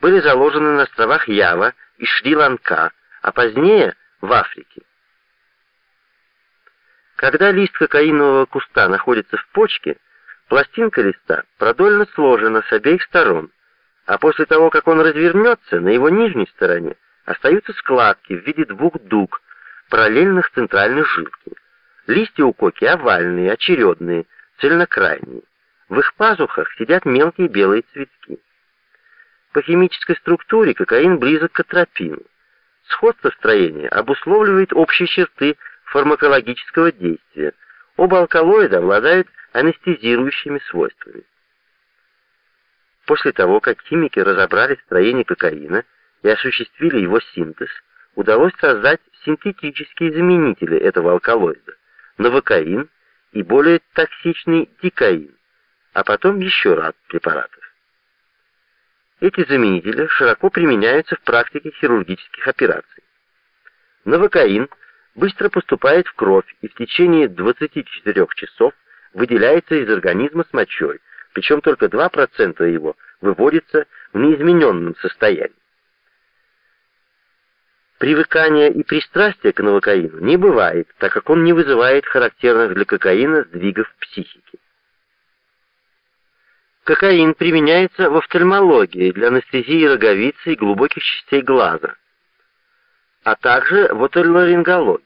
были заложены на островах Ява и Шри-Ланка, а позднее в Африке. Когда лист кокаинового куста находится в почке, пластинка листа продольно сложена с обеих сторон, а после того, как он развернется, на его нижней стороне остаются складки в виде двух дуг, параллельных центральной жилке. Листья у коки овальные, очередные, цельнокрайние. В их пазухах сидят мелкие белые цветки. По химической структуре кокаин близок к атропину. Сходство строения обусловливает общие черты фармакологического действия. Оба алкалоида обладают анестезирующими свойствами. После того, как химики разобрали строение кокаина и осуществили его синтез, удалось создать синтетические заменители этого алкалоида – новокаин и более токсичный дикаин, а потом еще ряд препаратов. Эти заменители широко применяются в практике хирургических операций. Новокаин быстро поступает в кровь и в течение 24 часов выделяется из организма с мочой, причем только 2% его выводится в неизмененном состоянии. Привыкания и пристрастия к новокаину не бывает, так как он не вызывает характерных для кокаина сдвигов психики. Кокаин применяется в офтальмологии для анестезии роговицы и глубоких частей глаза, а также в оторларингологии.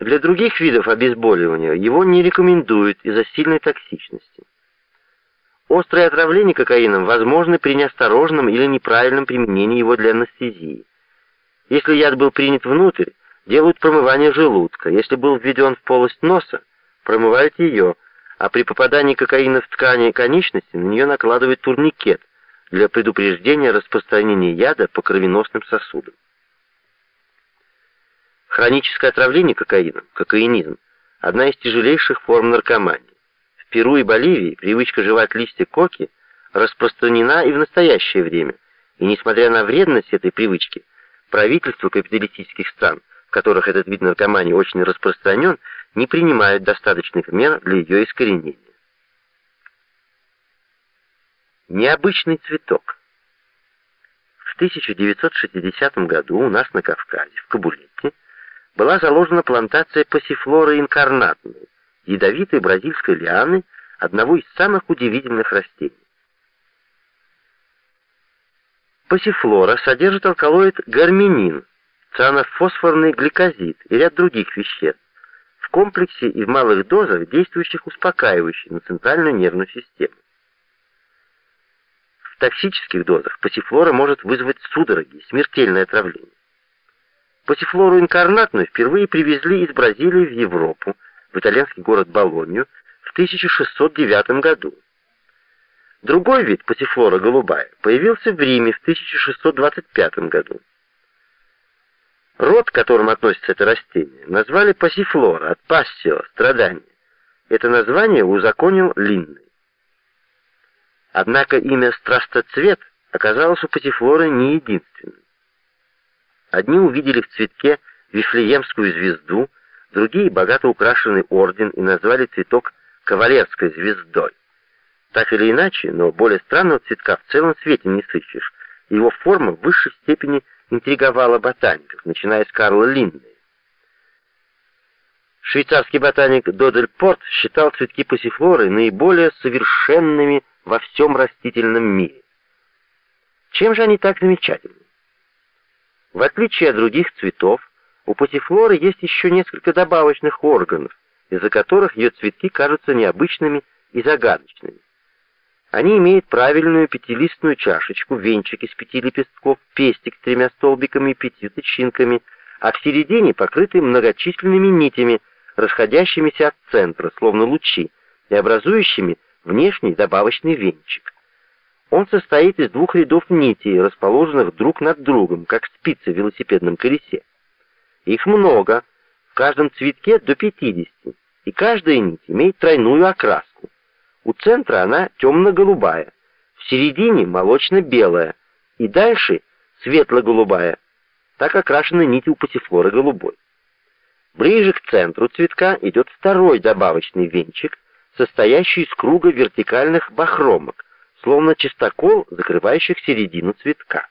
Для других видов обезболивания его не рекомендуют из-за сильной токсичности. Острое отравление кокаином возможно при неосторожном или неправильном применении его для анестезии. Если яд был принят внутрь, делают промывание желудка. Если был введен в полость носа, промывают ее, а при попадании кокаина в ткани конечности на нее накладывают турникет для предупреждения распространения яда по кровеносным сосудам. Хроническое отравление кокаином, кокаинизм, одна из тяжелейших форм наркомании. В Перу и Боливии привычка жевать листья коки распространена и в настоящее время, и несмотря на вредность этой привычки, правительства капиталистических стран, в которых этот вид наркомании очень распространен, не принимают достаточных мер для ее искоренения. Необычный цветок. В 1960 году у нас на Кавказе, в Кабулете, была заложена плантация пассифлоры инкарнатной, ядовитой бразильской лианы, одного из самых удивительных растений. Пассифлора содержит алкалоид гарминин, цианофосфорный гликозид и ряд других веществ, комплексе и в малых дозах действующих успокаивающе на центральную нервную систему. В токсических дозах пассифлора может вызвать судороги, смертельное отравление. Пассифлору инкарнатную впервые привезли из Бразилии в Европу, в итальянский город Болонью, в 1609 году. Другой вид пассифлора голубая появился в Риме в 1625 году. Род, к которому относится это растение, назвали пассифлора, от пассио, страдания. Это название узаконил Линный. Однако имя страстоцвет оказалось у пассифлоры не единственным. Одни увидели в цветке Вифлеемскую звезду, другие — богато украшенный орден и назвали цветок кавалерской звездой. Так или иначе, но более странного цветка в целом свете не сыщешь. Его форма в высшей степени интриговала ботаников, начиная с Карла Линнея. Швейцарский ботаник Додель Порт считал цветки пассифлоры наиболее совершенными во всем растительном мире. Чем же они так замечательны? В отличие от других цветов, у пассифлоры есть еще несколько добавочных органов, из-за которых ее цветки кажутся необычными и загадочными. Они имеют правильную пятилистную чашечку, венчик из пяти лепестков, пестик с тремя столбиками и пятью тычинками, а в середине покрыты многочисленными нитями, расходящимися от центра, словно лучи, и образующими внешний добавочный венчик. Он состоит из двух рядов нитей, расположенных друг над другом, как спицы в велосипедном колесе. Их много, в каждом цветке до 50, и каждая нить имеет тройную окраску. У центра она темно-голубая, в середине молочно-белая, и дальше светло-голубая. Так окрашены нити у пассифлоры голубой. Ближе к центру цветка идет второй добавочный венчик, состоящий из круга вертикальных бахромок, словно чистокол, закрывающих середину цветка.